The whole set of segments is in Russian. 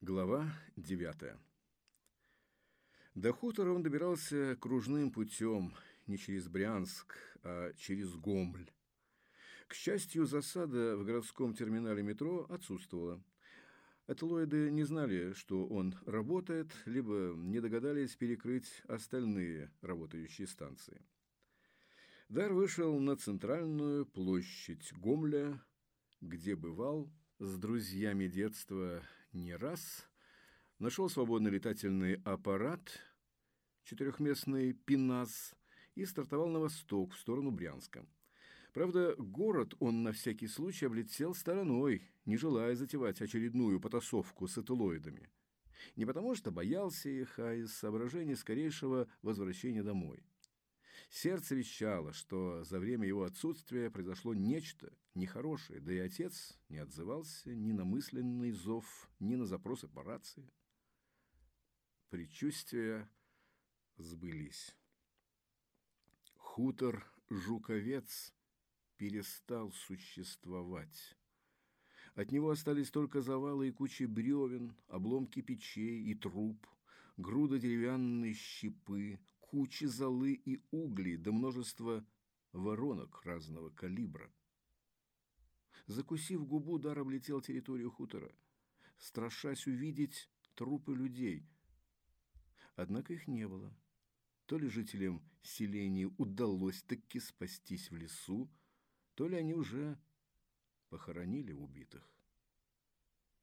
Глава 9 До хутора он добирался кружным путем, не через Брянск, а через Гомль. К счастью, засада в городском терминале метро отсутствовала. Эталоиды не знали, что он работает, либо не догадались перекрыть остальные работающие станции. Дар вышел на центральную площадь Гомля, где бывал с друзьями детства не раз, нашел свободный летательный аппарат, четырехместный «Пинас», и стартовал на восток, в сторону Брянска. Правда, город он на всякий случай облетел стороной, не желая затевать очередную потасовку с эталоидами. Не потому что боялся их, а из соображений скорейшего возвращения домой. Сердце вещало, что за время его отсутствия произошло нечто нехорошее, да и отец не отзывался ни на мысленный зов, ни на запросы по рации. Предчувствия сбылись. Хутор Жуковец перестал существовать. От него остались только завалы и кучи бревен, обломки печей и труб, груда деревянной щепы, кучи золы и углей, да множество воронок разного калибра. Закусив губу, Дар облетел территорию хутора, страшась увидеть трупы людей. Однако их не было. То ли жителям селения удалось таки спастись в лесу, то ли они уже похоронили убитых.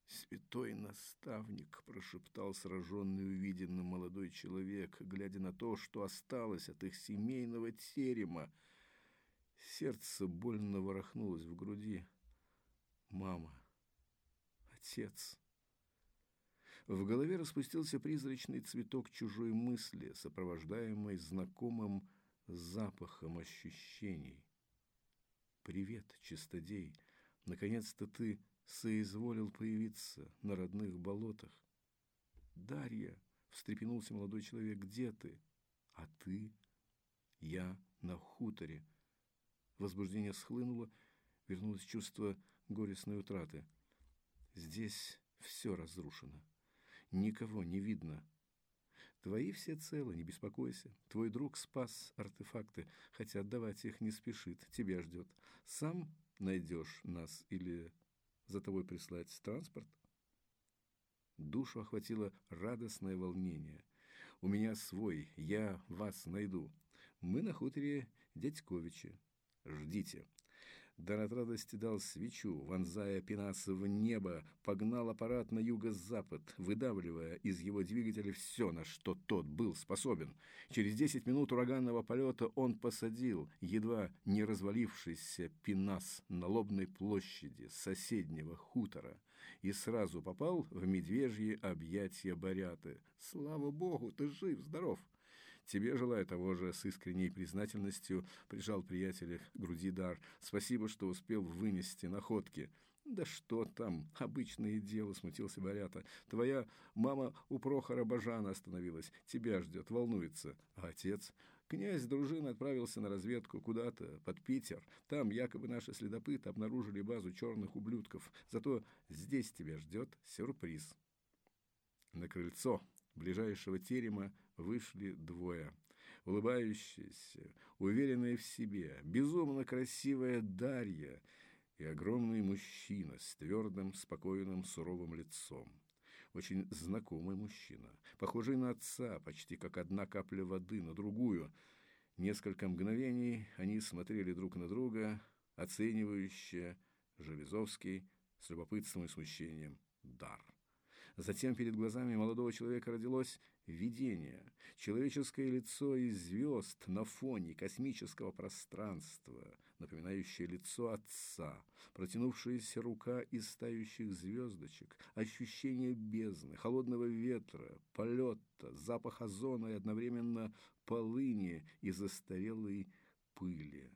«Святой наставник!» – прошептал сраженный увиденным молодой человек, глядя на то, что осталось от их семейного терема. Сердце больно ворохнулось в груди. «Мама! Отец!» В голове распустился призрачный цветок чужой мысли, сопровождаемый знакомым запахом ощущений. «Привет, чистодей! Наконец-то ты соизволил появиться на родных болотах. «Дарья!» — встрепенулся молодой человек. «Где ты?» «А ты?» «Я на хуторе». Возбуждение схлынуло, вернулось чувство горестной утраты. «Здесь все разрушено. Никого не видно. Твои все целы, не беспокойся. Твой друг спас артефакты, хотя отдавать их не спешит, тебя ждет. Сам найдешь нас или за тобой прислать транспорт? Душу охватило радостное волнение. У меня свой, я вас найду. Мы на хуторе Дядьковичи. Ждите. Дар от радости дал свечу, вонзая пенаса в небо, погнал аппарат на юго-запад, выдавливая из его двигателя все, на что тот был способен. Через десять минут ураганного полета он посадил едва не развалившийся пенас на лобной площади соседнего хутора и сразу попал в медвежьи объятия Боряты. «Слава Богу, ты жив, здоров!» Тебе желаю того же с искренней признательностью, прижал приятеля к груди дар. Спасибо, что успел вынести находки. Да что там, обычное дело, смутился Борята. Твоя мама у Прохора Бажана остановилась, тебя ждет, волнуется. А отец? Князь дружины отправился на разведку куда-то, под Питер. Там якобы наши следопыты обнаружили базу черных ублюдков. Зато здесь тебя ждет сюрприз. На крыльцо ближайшего терема вышли двое. Улыбающиеся, уверенные в себе, безумно красивая Дарья и огромный мужчина с твердым, спокойным, суровым лицом. Очень знакомый мужчина, похожий на отца, почти как одна капля воды на другую. Несколько мгновений они смотрели друг на друга, оценивающе, Железовский с любопытством и смущением. Дар. Затем перед глазами молодого человека родилось видение. Человеческое лицо из звезд на фоне космического пространства, напоминающее лицо отца, протянувшаяся рука из стающих звездочек, ощущение бездны, холодного ветра, полета, запах озона и одновременно полыни и застарелой пыли.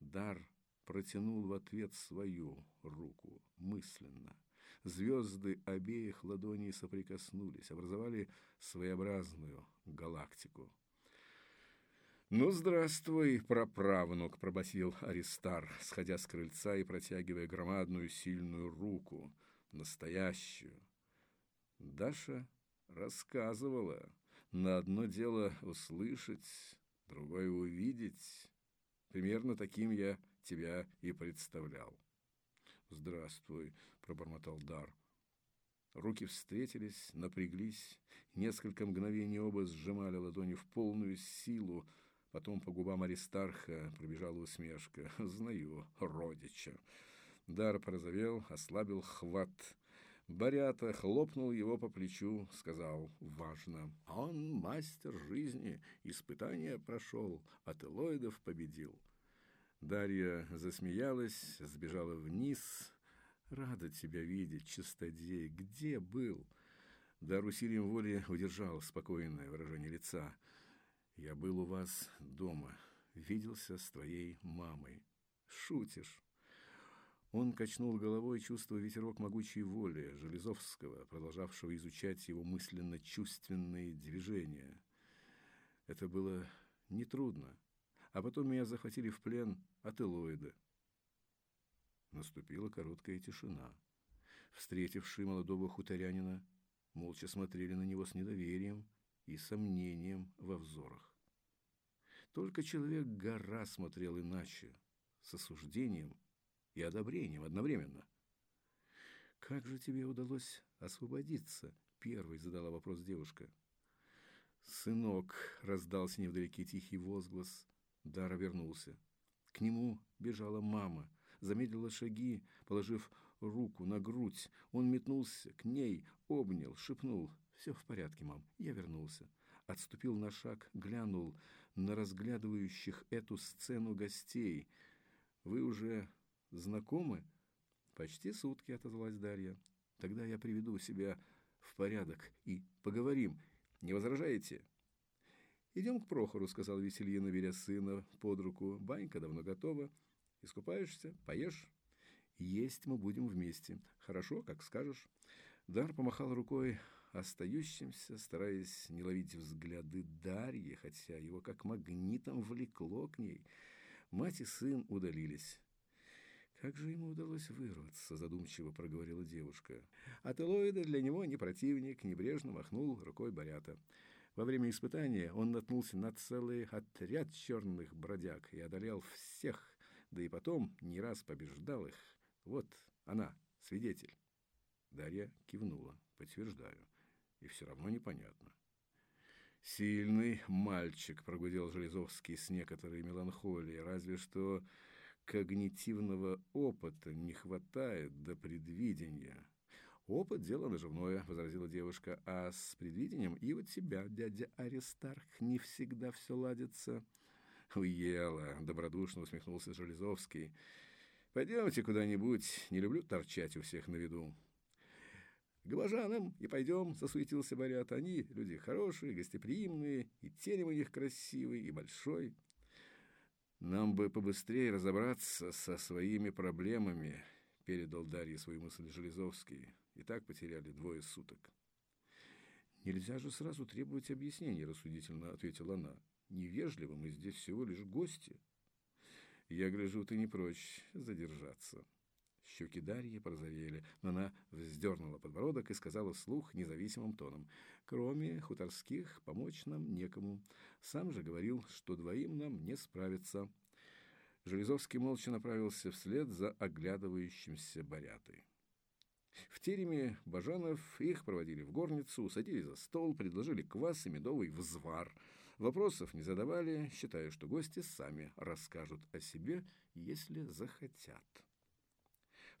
Дар протянул в ответ свою руку мысленно – Звезды обеих ладоней соприкоснулись, образовали своеобразную галактику. «Ну, здравствуй, праправнук!» – пробасил Аристар, сходя с крыльца и протягивая громадную сильную руку, настоящую. Даша рассказывала. На одно дело услышать, другое увидеть. Примерно таким я тебя и представлял. «Здравствуй», — пробормотал Дар. Руки встретились, напряглись. Несколько мгновений оба сжимали ладони в полную силу. Потом по губам Аристарха пробежала усмешка. «Знаю, родича». Дар порозовел, ослабил хват. Барята хлопнул его по плечу, сказал «Важно». «Он мастер жизни, испытания прошел, от Элоидов победил». Дарья засмеялась, сбежала вниз. «Рада тебя видеть, чистодей. Где был?» Дар усилием воли удержал спокойное выражение лица. «Я был у вас дома. Виделся с твоей мамой. Шутишь?» Он качнул головой, чувствуя ветерок могучей воли Железовского, продолжавшего изучать его мысленно-чувственные движения. Это было нетрудно. А потом меня захватили в плен от Элоида. Наступила короткая тишина. Встретившие молодого хуторянина молча смотрели на него с недоверием и сомнением во взорах. Только человек-гора смотрел иначе, с осуждением и одобрением одновременно. «Как же тебе удалось освободиться?» — первой задала вопрос девушка. «Сынок!» — раздался невдалеке тихий возглас. Дара вернулся. К нему бежала мама, замедлила шаги, положив руку на грудь. Он метнулся к ней, обнял, шепнул. «Все в порядке, мам, я вернулся». Отступил на шаг, глянул на разглядывающих эту сцену гостей. «Вы уже знакомы?» «Почти сутки», — отозвалась Дарья. «Тогда я приведу себя в порядок и поговорим. Не возражаете?» «Идем к Прохору», — сказал Весельина, беря сына под руку. «Банька давно готова. Искупаешься, поешь. Есть мы будем вместе. Хорошо, как скажешь». Дар помахал рукой остающимся, стараясь не ловить взгляды Дарьи, хотя его как магнитом влекло к ней. Мать и сын удалились. «Как же ему удалось вырваться?» – задумчиво проговорила девушка. От Элоида для него не противник, небрежно махнул рукой Борята. Во время испытания он наткнулся на целый отряд черных бродяг и одолел всех, да и потом не раз побеждал их. Вот она, свидетель. Дарья кивнула. Подтверждаю. И все равно непонятно. «Сильный мальчик», — прогудел Железовский с некоторой меланхолией, разве что когнитивного опыта не хватает до предвидения. «Опыт – дело наживное», – возразила девушка, – «а с предвидением и у тебя, дядя Аристарх, не всегда все ладится». «Уела», – добродушно усмехнулся Железовский. «Пойдемте куда-нибудь, не люблю торчать у всех на виду». «К бажанам и пойдем», – засуетился Борят. «Они люди хорошие, гостеприимные, и терем у них красивый и большой». «Нам бы побыстрее разобраться со своими проблемами», – передал Дарье свою мысль Железовский. И так потеряли двое суток. «Нельзя же сразу требовать объяснений», – рассудительно ответила она. «Невежливо, мы здесь всего лишь гости». «Я гляжу, ты не прочь задержаться». Щеки Дарьи порозовели, но она вздернула подбородок и сказала вслух независимым тоном. «Кроме хуторских, помочь нам некому. Сам же говорил, что двоим нам не справиться». Железовский молча направился вслед за оглядывающимся Борятой. В тереме Бажанов их проводили в горницу, усадили за стол, предложили квас и медовый взвар. Вопросов не задавали, считая, что гости сами расскажут о себе, если захотят.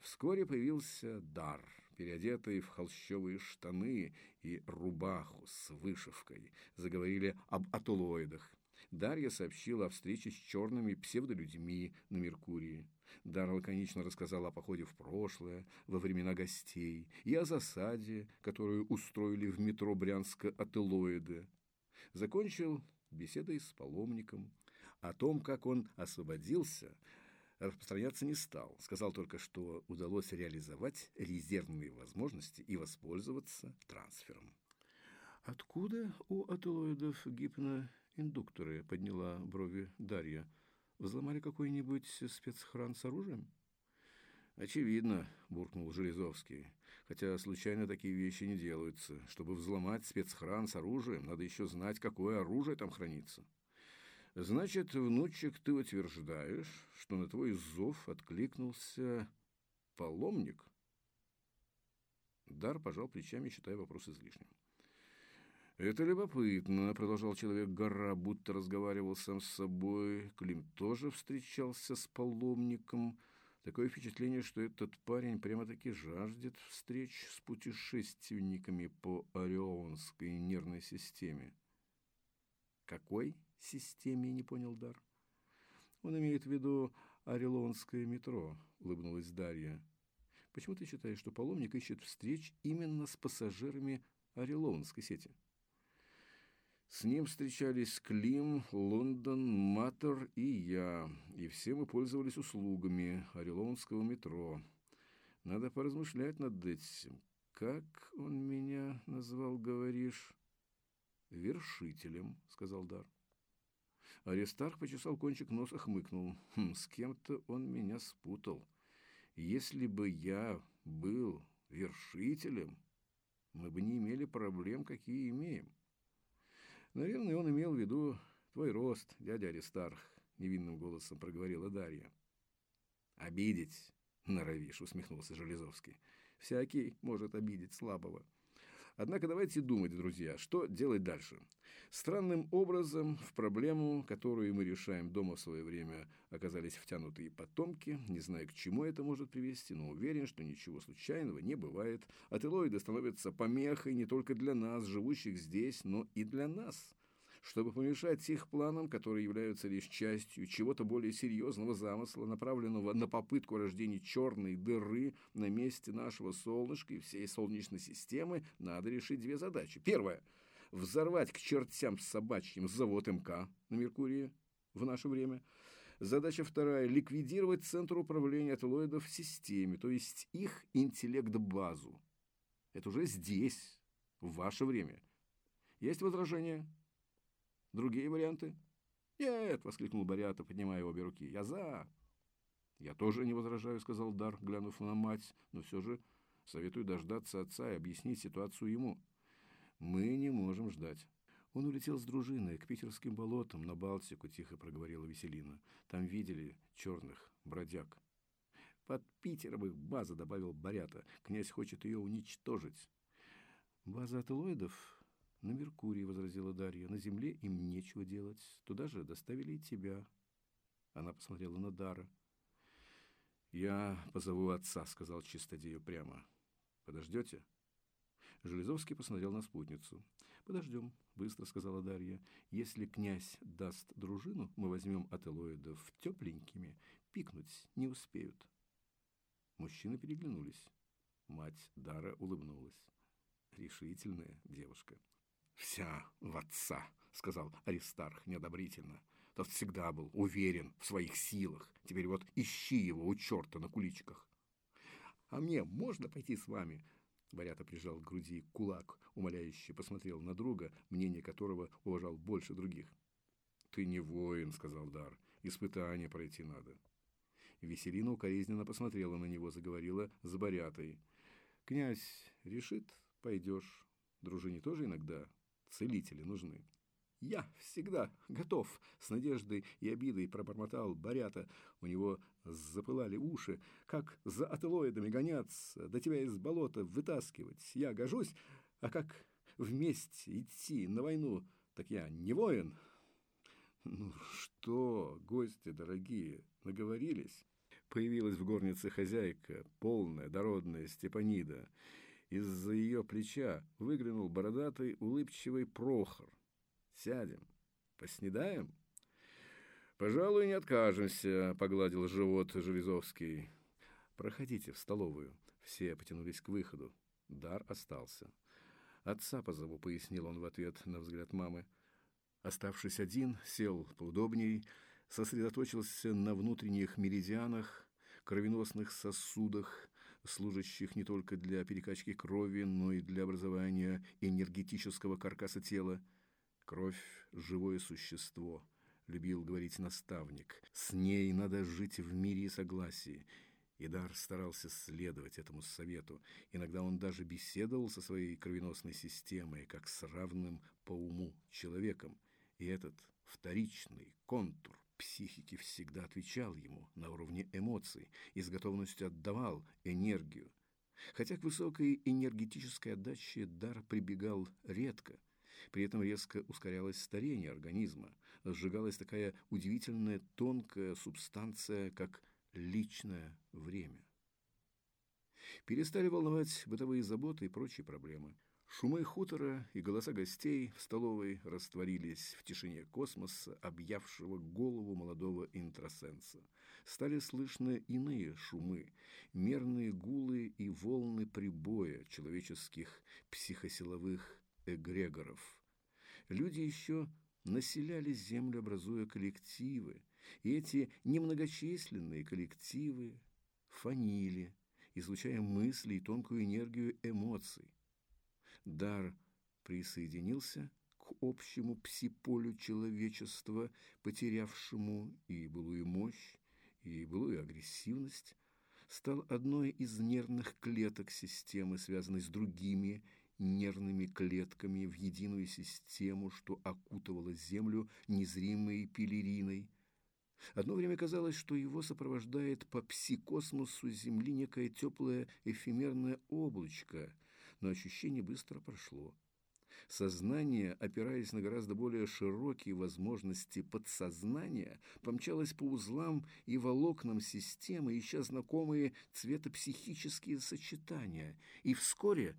Вскоре появился дар, переодетый в холщовые штаны и рубаху с вышивкой. Заговорили об атулоидах. Дарья сообщила о встрече с черными псевдолюдьми на Меркурии. Дар лаконично рассказал о походе в прошлое, во времена гостей, и о засаде, которую устроили в метро Брянска ателоиды. Закончил беседой с паломником. О том, как он освободился, распространяться не стал. Сказал только, что удалось реализовать резервные возможности и воспользоваться трансфером. «Откуда у ателоидов гипноиндукторы?» – подняла брови Дарья – Взломали какой-нибудь спецхран с оружием? Очевидно, буркнул Железовский. Хотя случайно такие вещи не делаются. Чтобы взломать спецхран с оружием, надо еще знать, какое оружие там хранится. Значит, внучек, ты утверждаешь, что на твой зов откликнулся паломник? Дар пожал плечами, считая вопрос излишним. «Это любопытно», — продолжал человек-гора, будто разговаривал сам с собой. Клим тоже встречался с паломником. Такое впечатление, что этот парень прямо-таки жаждет встреч с путешественниками по Орионской нервной системе. «Какой системе?» — не понял Дар. «Он имеет в виду Орелонское метро», — улыбнулась Дарья. «Почему ты считаешь, что паломник ищет встреч именно с пассажирами Орелонской сети?» С ним встречались Клим, Лондон, Матер и я, и все мы пользовались услугами Орелонского метро. Надо поразмышлять над этим. Как он меня назвал, говоришь? Вершителем, сказал Дар. Аристарх почесал кончик носа, хмыкнул. Хм, с кем-то он меня спутал. Если бы я был вершителем, мы бы не имели проблем, какие имеем. Наверное, он имел в виду твой рост, дядя Аристарх, невинным голосом проговорила Дарья. Обидеть норовишь, усмехнулся Железовский. Всякий может обидеть слабого. Однако давайте думать, друзья, что делать дальше. Странным образом в проблему, которую мы решаем дома в свое время, оказались втянуты и потомки. Не знаю, к чему это может привести, но уверен, что ничего случайного не бывает. Ателоиды становятся помехой не только для нас, живущих здесь, но и для нас чтобы помешать их планам, которые являются лишь частью чего-то более серьезного замысла, направленного на попытку рождения черной дыры на месте нашего солнышка и всей Солнечной системы, надо решить две задачи. Первая – взорвать к чертям собачьим завод МК на Меркурии в наше время. Задача вторая – ликвидировать центр управления ателоидов в системе, то есть их интеллект-базу. Это уже здесь, в ваше время. Есть возражения? Другие варианты? Нет, воскликнул Борята, поднимая обе руки. Я за. Я тоже не возражаю, сказал Дар, глянув на мать, но все же советую дождаться отца и объяснить ситуацию ему. Мы не можем ждать. Он улетел с дружиной к питерским болотам на Балтику, тихо проговорила Веселина. Там видели черных бродяг. Под Питером их база, добавил Борята. Князь хочет ее уничтожить. База ателоидов «На Меркурии», — возразила Дарья. «На Земле им нечего делать. Туда же доставили и тебя». Она посмотрела на Дара. «Я позову отца», — сказал Чистодею прямо. «Подождете?» Железовский посмотрел на спутницу. «Подождем», — быстро сказала Дарья. «Если князь даст дружину, мы возьмем ателоидов тепленькими. Пикнуть не успеют». Мужчины переглянулись. Мать Дара улыбнулась. Решительная девушка. «Вся в отца», — сказал Аристарх неодобрительно. Тот всегда был уверен в своих силах. Теперь вот ищи его у черта на куличках. «А мне можно пойти с вами?» Борята прижал к груди кулак, умоляюще посмотрел на друга, мнение которого уважал больше других. «Ты не воин», — сказал Дар. «Испытание пройти надо». Веселина укоризненно посмотрела на него, заговорила с Борятой. «Князь решит, пойдешь. Дружине тоже иногда целители нужны. «Я всегда готов!» — с надеждой и обидой пробормотал Борята. У него запылали уши. «Как за ателоидами гоняться, до тебя из болота вытаскивать? Я гожусь, а как вместе идти на войну, так я не воин!» «Ну что, гости дорогие, наговорились?» Появилась в горнице хозяйка, полная, дородная Степанида — из-за ее плеча выглянул бородатый, улыбчивый Прохор. «Сядем, поснедаем?» «Пожалуй, не откажемся», — погладил живот Железовский. «Проходите в столовую». Все потянулись к выходу. Дар остался. «Отца позову», — пояснил он в ответ на взгляд мамы. Оставшись один, сел поудобней, сосредоточился на внутренних меридианах, кровеносных сосудах, служащих не только для перекачки крови, но и для образования энергетического каркаса тела. Кровь – живое существо, любил говорить наставник. С ней надо жить в мире и согласии. Идар старался следовать этому совету. Иногда он даже беседовал со своей кровеносной системой, как с равным по уму человеком. И этот вторичный контур психики всегда отвечал ему на уровне эмоций и с готовностью отдавал энергию. Хотя к высокой энергетической отдаче дар прибегал редко, при этом резко ускорялось старение организма, сжигалась такая удивительная тонкая субстанция, как личное время. Перестали волновать бытовые заботы и прочие проблемы. Шумы хутора и голоса гостей в столовой растворились в тишине космоса, объявшего голову молодого интросенса. Стали слышны иные шумы, мерные гулы и волны прибоя человеческих психосиловых эгрегоров. Люди еще населяли землю, образуя коллективы, и эти немногочисленные коллективы фанили, излучая мысли и тонкую энергию эмоций. Дар присоединился к общему псиполю человечества, потерявшему и былую мощь, и былую агрессивность, стал одной из нервных клеток системы, связанной с другими нервными клетками в единую систему, что окутывала Землю незримой пелериной. Одно время казалось, что его сопровождает по псикосмосу Земли некое теплое эфемерное облачко, но ощущение быстро прошло. Сознание, опираясь на гораздо более широкие возможности подсознания, помчалось по узлам и волокнам системы, ища знакомые цветопсихические сочетания, и вскоре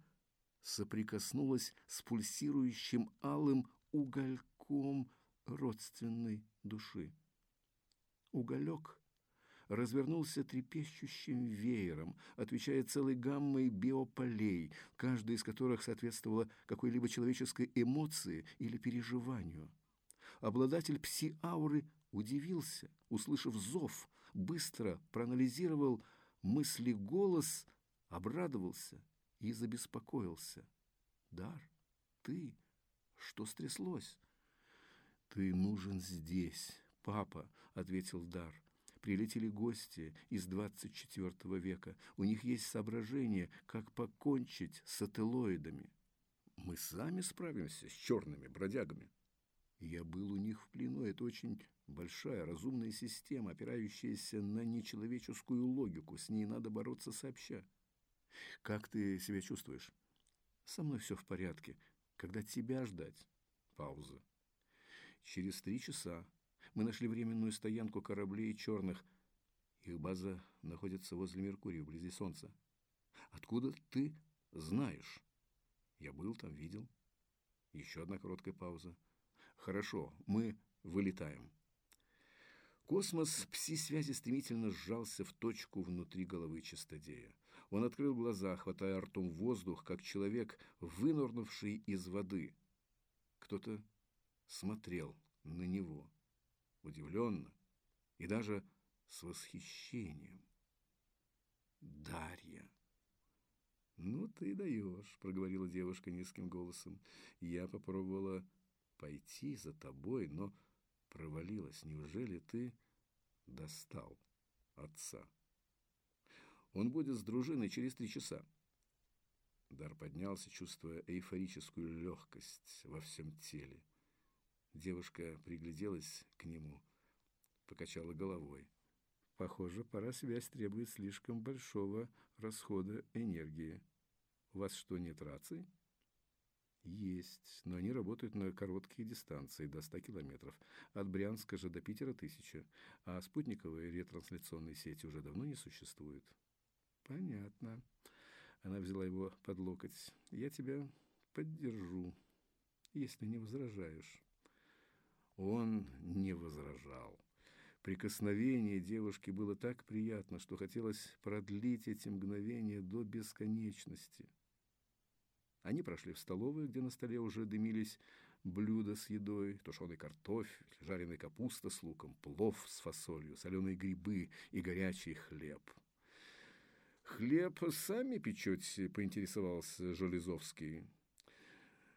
соприкоснулась с пульсирующим алым угольком родственной души. Уголек развернулся трепещущим веером, отвечая целой гаммой биополей, каждая из которых соответствовала какой-либо человеческой эмоции или переживанию. Обладатель пси-ауры удивился, услышав зов, быстро проанализировал мысли голос, обрадовался и забеспокоился. «Дар, ты? Что стряслось?» «Ты нужен здесь, папа», — ответил Дар. «Прилетели гости из двадцать четвертого века. У них есть соображение, как покончить с ателоидами. Мы сами справимся с черными бродягами». Я был у них в плену. Это очень большая, разумная система, опирающаяся на нечеловеческую логику. С ней надо бороться сообща. Как ты себя чувствуешь? Со мной все в порядке. Когда тебя ждать? Пауза. Через три часа мы нашли временную стоянку кораблей черных. Их база находится возле Меркурия, вблизи Солнца. Откуда ты знаешь? Я был там, видел. Еще одна короткая пауза. Хорошо, мы вылетаем. Космос пси-связи стремительно сжался в точку внутри головы чистодея. Он открыл глаза, хватая ртом воздух, как человек, вынырнувший из воды. Кто-то смотрел на него, удивленно и даже с восхищением. Дарья. «Ну, ты даешь», — проговорила девушка низким голосом. «Я попробовала пойти за тобой, но провалилась. Неужели ты достал отца?» Он будет с дружиной через три часа. Дар поднялся, чувствуя эйфорическую легкость во всем теле. Девушка пригляделась к нему, покачала головой. Похоже, парасвязь требует слишком большого расхода энергии. У вас что, нет раций? Есть, но они работают на короткие дистанции, до 100 километров. От Брянска же до Питера тысяча, а спутниковые ретрансляционные сети уже давно не существуют. Понятно. Она взяла его под локоть. Я тебя поддержу, если не возражаешь. Он не возражал. Прикосновение девушки было так приятно, что хотелось продлить эти мгновения до бесконечности. Они прошли в столовую, где на столе уже дымились блюда с едой, тушеный картофель, жареная капуста с луком, плов с фасолью, соленые грибы и горячий хлеб – «Хлеб сами печете?» – поинтересовался Железовский.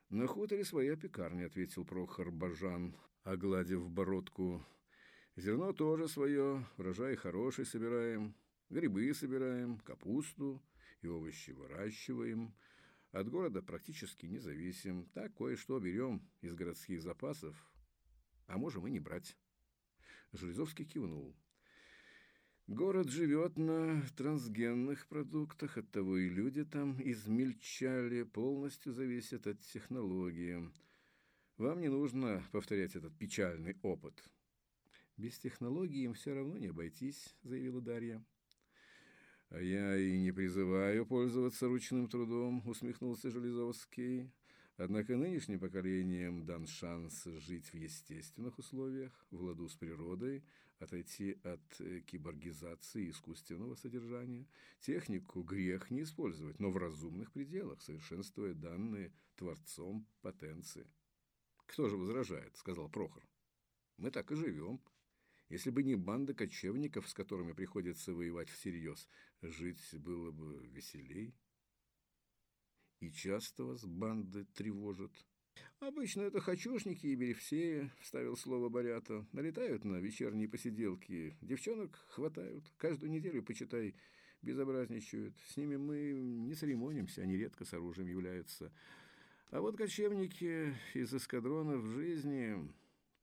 «На хуторе своя пекарня», – ответил Прохор Бажан, огладив бородку. «Зерно тоже свое, урожай хороший собираем. Грибы собираем, капусту и овощи выращиваем. От города практически не зависим. Так кое-что берем из городских запасов, а можем и не брать. Железовский кивнул. Город живет на трансгенных продуктах, оттого и люди там измельчали, полностью зависят от технологии. Вам не нужно повторять этот печальный опыт. Без технологий им все равно не обойтись, заявила Дарья. А я и не призываю пользоваться ручным трудом, усмехнулся Железовский. Однако нынешним поколениям дан шанс жить в естественных условиях, в ладу с природой, отойти от э, киборгизации искусственного содержания. Технику грех не использовать, но в разумных пределах, совершенствуя данные Творцом потенции. «Кто же возражает?» – сказал Прохор. «Мы так и живем. Если бы не банда кочевников, с которыми приходится воевать всерьез, жить было бы веселей». «И часто вас банды тревожат?» «Обычно это хачушники и беревсеи», — вставил слово Борята. «Налетают на вечерние посиделки, девчонок хватают. Каждую неделю, почитай, безобразничают. С ними мы не церемонимся, они редко с оружием являются. А вот кочевники из эскадрона в жизни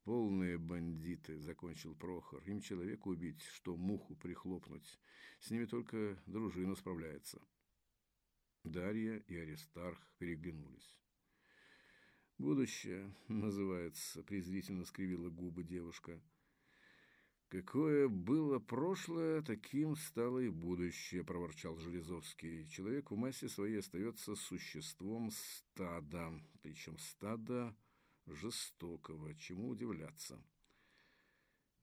полные бандиты», — закончил Прохор. «Им человека убить, что муху прихлопнуть. С ними только дружина справляется». Дарья и Аристарх переглянулись. «Будущее называется», — презрительно скривила губы девушка. «Какое было прошлое, таким стало и будущее», — проворчал Железовский. «Человек в массе своей остается существом стада, причем стада жестокого, чему удивляться».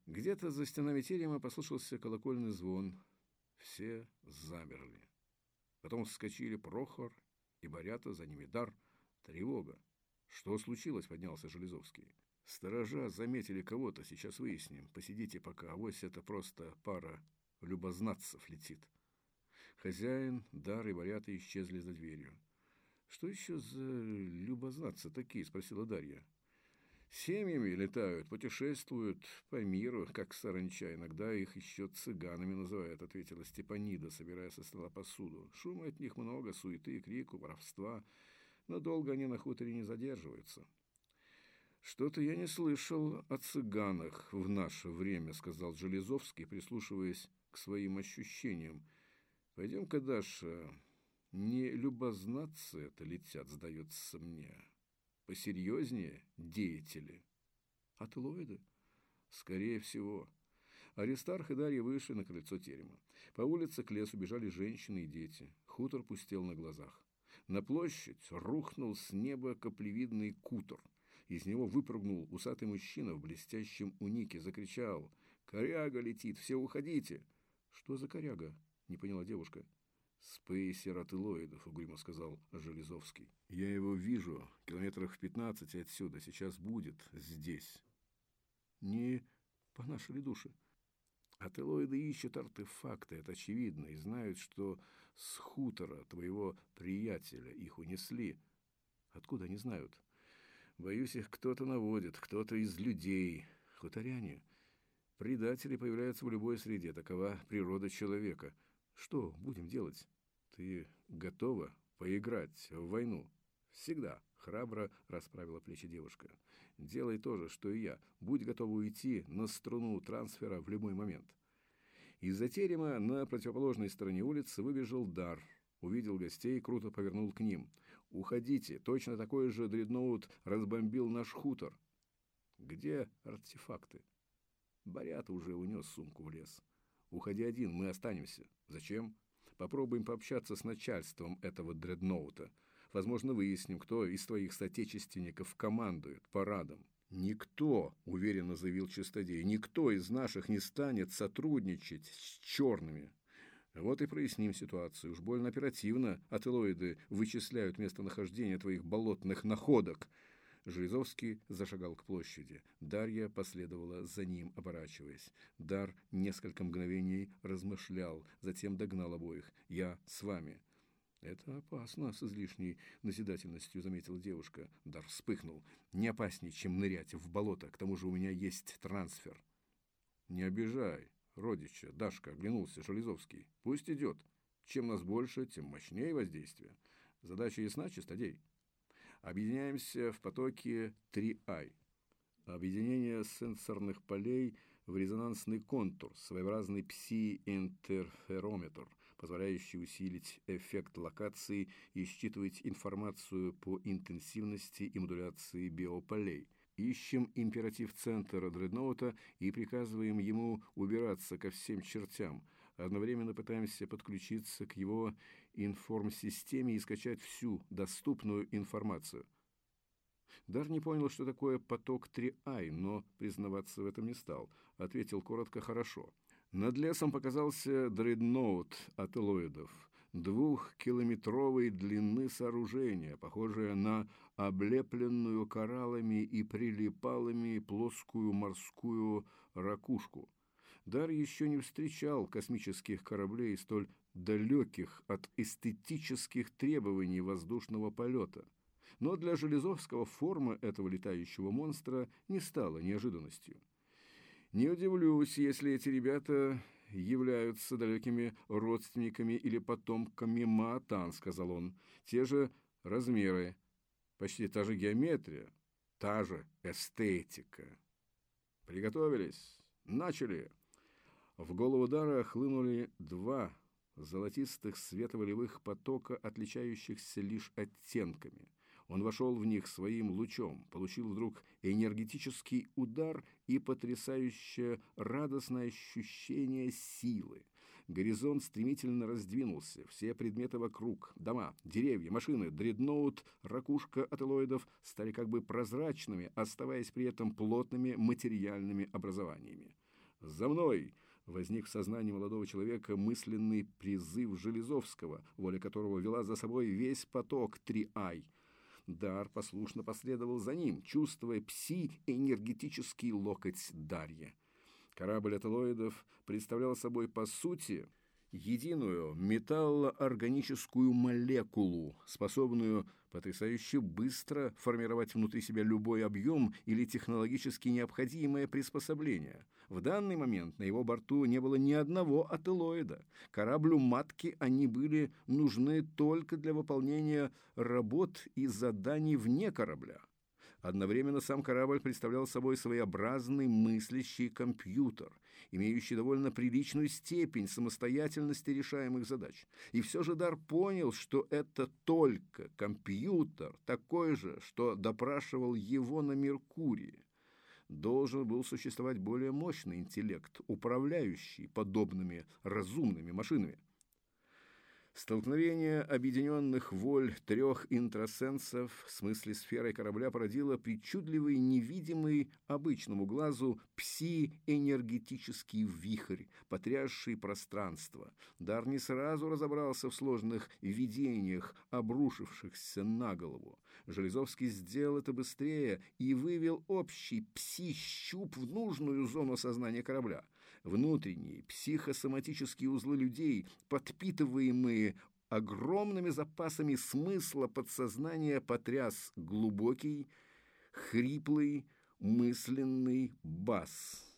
Где-то за стенами терема послышался колокольный звон. Все замерли. Потом вскочили Прохор и Борята, за ними Дар. Тревога. «Что случилось?» – поднялся Железовский. «Сторожа заметили кого-то, сейчас выясним. Посидите пока, авось это просто пара любознатцев летит». Хозяин, Дар и Борята исчезли за дверью. «Что еще за любознатцы такие?» – спросила Дарья. Семьями летают, путешествуют по миру, как саранча. Иногда их еще цыганами называют, ответила Степанида, собирая со стола посуду. Шума от них много, суеты, крику, воровства но долго они на хуторе не задерживаются. «Что-то я не слышал о цыганах в наше время», — сказал Железовский, прислушиваясь к своим ощущениям. «Пойдем-ка, Даша, не любознаться это летят, сдается мне. Посерьезнее деятели». «Атлоиды?» «Скорее всего». Аристарх и Дарья вышли на крыльцо терема. По улице к лесу бежали женщины и дети. Хутор пустел на глазах. На площадь рухнул с неба каплевидный кутор. Из него выпрыгнул усатый мужчина в блестящем унике, закричал «Коряга летит, все уходите!» «Что за коряга?» – не поняла девушка. «Спейсер от Илоидов», – угрюмо сказал Железовский. «Я его вижу, километрах в пятнадцати отсюда, сейчас будет здесь». «Не по нашей душе?» Ателоиды ищут артефакты, это очевидно, и знают, что с хутора твоего приятеля их унесли. Откуда они знают? Боюсь, их кто-то наводит, кто-то из людей. Хуторяне. Предатели появляются в любой среде, такова природа человека. Что будем делать? Ты готова поиграть в войну? Всегда. Храбро расправила плечи девушка. Делай то же, что и я. Будь готова уйти на струну трансфера в любой момент. Из-за терема на противоположной стороне улицы выбежал Дар. Увидел гостей, круто повернул к ним. «Уходите! Точно такой же дредноут разбомбил наш хутор!» «Где артефакты?» Борят уже унес сумку в лес. «Уходи один, мы останемся. Зачем?» «Попробуем пообщаться с начальством этого дредноута. Возможно, выясним, кто из твоих соотечественников командует парадом. Никто, уверенно заявил Чистодей, никто из наших не станет сотрудничать с черными. Вот и проясним ситуацию. Уж больно оперативно ателоиды вычисляют местонахождение твоих болотных находок. Железовский зашагал к площади. Дарья последовала за ним, оборачиваясь. Дар несколько мгновений размышлял, затем догнал обоих. «Я с вами». «Это опасно», — с излишней назидательностью заметила девушка. Дар вспыхнул. «Не опаснее, чем нырять в болото. К тому же у меня есть трансфер». «Не обижай. Родича, Дашка, оглянулся Железовский. Пусть идет. Чем нас больше, тем мощнее воздействие. Задача ясна, чистодей. Объединяемся в потоке 3I. Объединение сенсорных полей в резонансный контур, своеобразный пси-интерферометр, позволяющий усилить эффект локации и считывать информацию по интенсивности и модуляции биополей. Ищем императив центра дредноута и приказываем ему убираться ко всем чертям. Одновременно пытаемся подключиться к его информсистеме и скачать всю доступную информацию. Дар не понял, что такое поток 3I, но признаваться в этом не стал. Ответил коротко «хорошо». Над лесом показался дредноут от элоидов. Двухкилометровой длины сооружения, похожее на облепленную кораллами и прилипалами плоскую морскую ракушку. Дар еще не встречал космических кораблей столь далеких от эстетических требований воздушного полета. Но для Железовского форма этого летающего монстра не стала неожиданностью. Не удивлюсь, если эти ребята являются далекими родственниками или потомками Маатан, сказал он. Те же размеры, почти та же геометрия, та же эстетика. Приготовились. Начали. В голову Дара хлынули два золотистых световолевых потока, отличающихся лишь оттенками. Он вошел в них своим лучом, получил вдруг энергетический удар и потрясающее радостное ощущение силы. Горизонт стремительно раздвинулся, все предметы вокруг, дома, деревья, машины, дредноут, ракушка ателоидов стали как бы прозрачными, оставаясь при этом плотными материальными образованиями. «За мной!» возник в сознании молодого человека мысленный призыв Железовского, воля которого вела за собой весь поток 3I. Дар послушно последовал за ним, чувствуя пси-энергетический локоть Дарья. Корабль атолоидов представлял собой, по сути, единую металлоорганическую молекулу, способную потрясающе быстро формировать внутри себя любой объем или технологически необходимое приспособление. В данный момент на его борту не было ни одного ателоида. Кораблю матки они были нужны только для выполнения работ и заданий вне корабля. Одновременно сам корабль представлял собой своеобразный мыслящий компьютер, имеющий довольно приличную степень самостоятельности решаемых задач. И все же Дар понял, что это только компьютер, такой же, что допрашивал его на Меркурии. Должен был существовать более мощный интеллект, управляющий подобными разумными машинами. Столкновение объединенных воль трех интросенсов в смысле сферой корабля породило причудливый, невидимый обычному глазу пси-энергетический вихрь, потрясший пространство. Дар не сразу разобрался в сложных видениях, обрушившихся на голову. Железовский сделал это быстрее и вывел общий пси-щуп в нужную зону сознания корабля внутренние психосоматические узлы людей, подпитываемые огромными запасами смысла подсознания, потряс глубокий, хриплый, мысленный бас.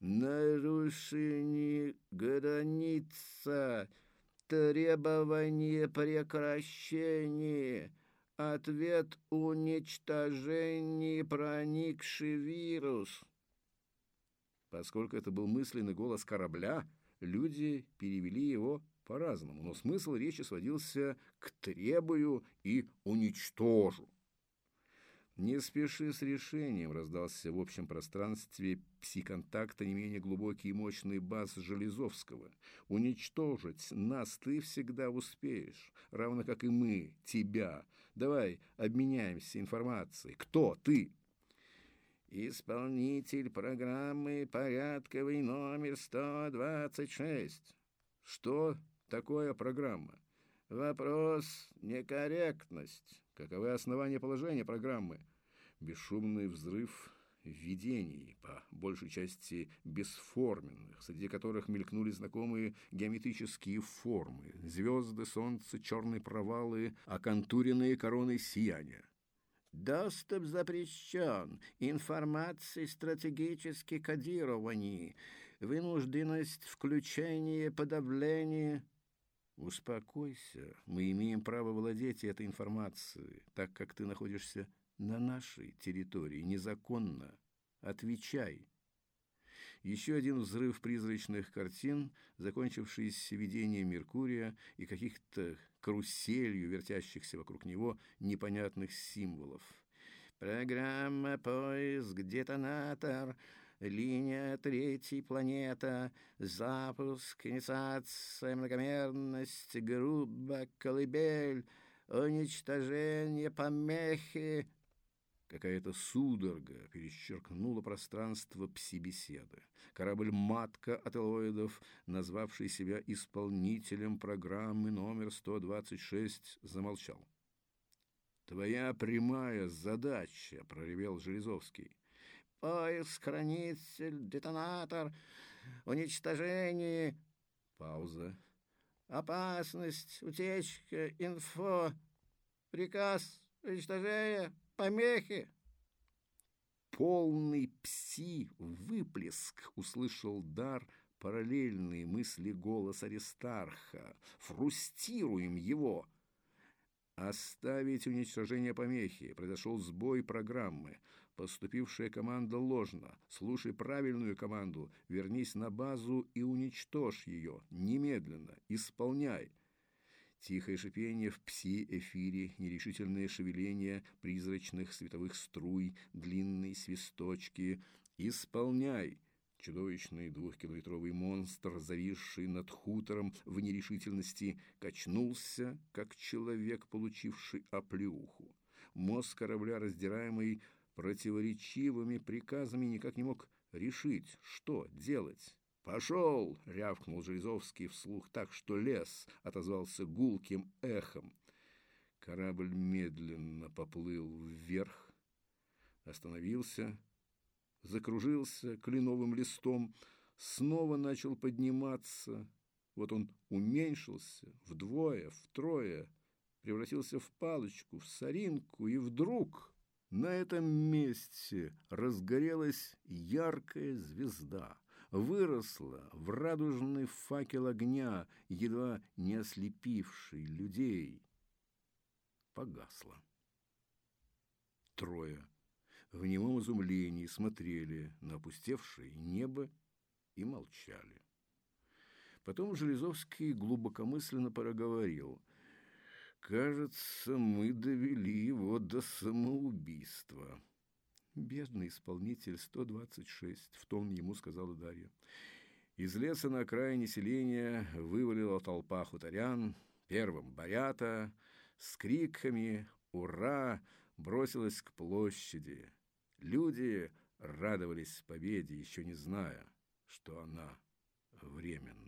Нарушение граница, требование прекращения, ответ уничтожение проникший вирус. Поскольку это был мысленный голос корабля, люди перевели его по-разному, но смысл речи сводился к «требую» и «уничтожу». «Не спеши с решением», — раздался в общем пространстве псиконтакта не менее глубокий и мощный бас Железовского. «Уничтожить нас ты всегда успеешь, равно как и мы, тебя. Давай обменяемся информацией. Кто ты?» Исполнитель программы порядковый номер 126. Что такое программа? Вопрос некорректность. Каковы основания положения программы? Бесшумный взрыв видений, по большей части бесформенных, среди которых мелькнули знакомые геометрические формы, звезды, солнце, черные провалы, оконтуренные короной сияния. Доступ запрещен. Информации стратегически кодировании. вынужденность включения, подавления. Успокойся, мы имеем право владеть этой информацией, так как ты находишься на нашей территории незаконно. Отвечай. Еще один взрыв призрачных картин, закончившийся видением Меркурия и каких-то каруселью вертящихся вокруг него непонятных символов. Программа «Поиск детонатор», линия третьей планета, запуск, инициация, многомерность, грубо, колыбель, уничтожение, помехи, Какая-то судорога перечеркнула пространство пси-беседы. Корабль-матка от назвавший себя исполнителем программы номер 126, замолчал. «Твоя прямая задача», — проревел Железовский. «Поиск, хранитель, детонатор, уничтожение...» Пауза. «Опасность, утечка, инфо, приказ, уничтожение...» помехи. Полный пси-выплеск услышал дар параллельные мысли голос Аристарха. Фрустируем его. Оставить уничтожение помехи. Произошел сбой программы. Поступившая команда ложна. Слушай правильную команду. Вернись на базу и уничтожь ее. Немедленно. Исполняй. Тихое шипение в пси-эфире, нерешительное шевеление призрачных световых струй, длинные свисточки. «Исполняй!» Чудовищный двухкилометровый монстр, зависший над хутором в нерешительности, качнулся, как человек, получивший оплеуху. Мозг корабля, раздираемый противоречивыми приказами, никак не мог решить, что делать. «Пошел!» — рявкнул Железовский вслух так, что лес отозвался гулким эхом. Корабль медленно поплыл вверх, остановился, закружился кленовым листом, снова начал подниматься. Вот он уменьшился вдвое, втрое, превратился в палочку, в соринку, и вдруг на этом месте разгорелась яркая звезда — выросла в радужный факел огня, едва не ослепивший людей. Погасла. Трое в немом изумлении смотрели на опустевшее небо и молчали. Потом Железовский глубокомысленно проговорил. «Кажется, мы довели его до самоубийства». «Бедный исполнитель 126», — в тон ему сказала Дарья. Из леса на окраине селения вывалила толпа хуторян, первым барята, с криками «Ура!» бросилась к площади. Люди радовались победе, еще не зная, что она временная.